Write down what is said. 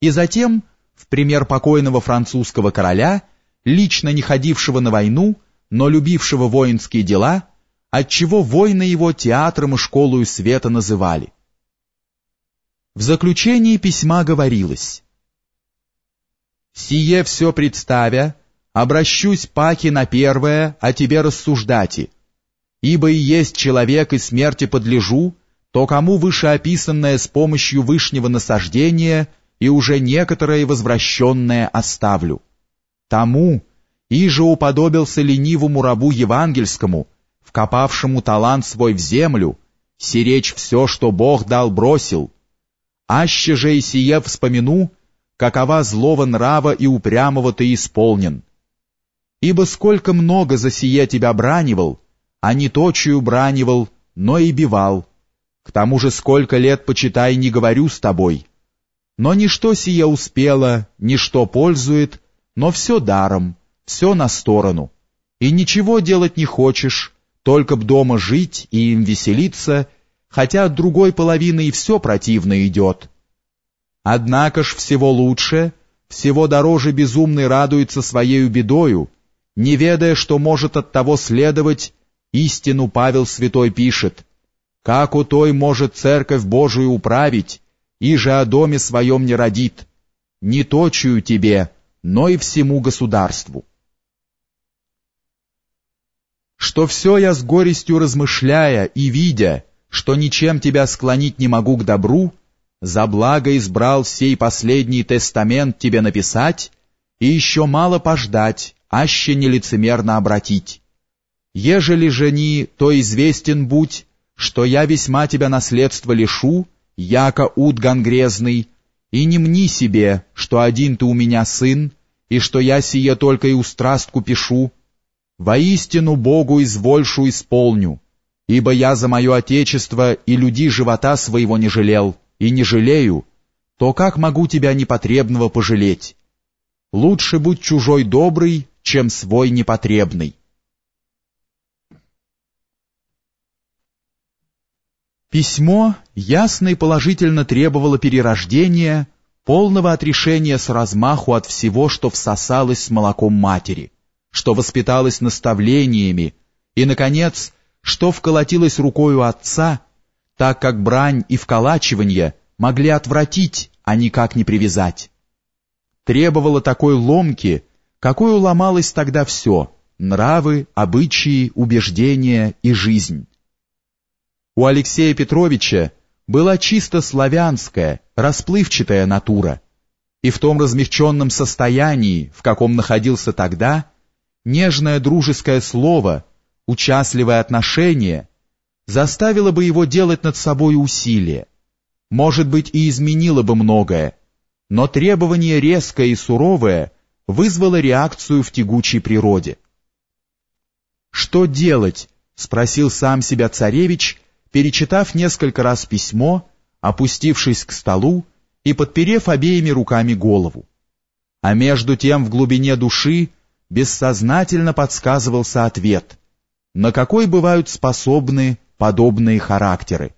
и затем, в пример покойного французского короля, лично не ходившего на войну, но любившего воинские дела, отчего войны его театром и школою света называли. В заключении письма говорилось «Сие все представя, обращусь паки на первое, о тебе рассуждати, ибо и есть человек и смерти подлежу, то кому вышеописанное с помощью вышнего насаждения и уже некоторое возвращенное оставлю. Тому, иже уподобился ленивому рабу евангельскому, вкопавшему талант свой в землю, сиречь все, что Бог дал, бросил. Аще же и сие вспомину, какова злого нрава и упрямого ты исполнен. Ибо сколько много за сие тебя бранивал, а не точию бранивал, но и бивал, к тому же сколько лет, почитай, не говорю с тобой. Но ничто сие успело, ничто пользует, но все даром, все на сторону. И ничего делать не хочешь, только б дома жить и им веселиться, хотя от другой половины и все противно идет. Однако ж всего лучше, всего дороже безумный радуется своею бедою, не ведая, что может от того следовать, истину Павел Святой пишет — как у той может церковь Божию управить, и же о доме своем не родит, не точую тебе, но и всему государству. Что все я с горестью размышляя и видя, что ничем тебя склонить не могу к добру, за благо избрал сей последний тестамент тебе написать и еще мало пождать, аще нелицемерно обратить. Ежели же ни, то известен будь, что я весьма тебя наследства лишу, яко ут гангрезный, и не мни себе, что один ты у меня сын, и что я сие только и устрастку пишу. Воистину Богу извольшу исполню, ибо я за мое отечество и люди живота своего не жалел, и не жалею, то как могу тебя непотребного пожалеть? Лучше будь чужой добрый, чем свой непотребный. Письмо ясно и положительно требовало перерождения, полного отрешения с размаху от всего, что всосалось с молоком матери, что воспиталось наставлениями, и, наконец, что вколотилось рукою отца, так как брань и вколачивание могли отвратить, а никак не привязать. Требовало такой ломки, какой ломалось тогда все — нравы, обычаи, убеждения и жизнь. У Алексея Петровича была чисто славянская, расплывчатая натура, и в том размягченном состоянии, в каком находился тогда, нежное дружеское слово, участливое отношение заставило бы его делать над собой усилия, может быть и изменило бы многое, но требование резкое и суровое вызвало реакцию в тягучей природе. «Что делать?» — спросил сам себя царевич, перечитав несколько раз письмо, опустившись к столу и подперев обеими руками голову. А между тем в глубине души бессознательно подсказывался ответ, на какой бывают способны подобные характеры.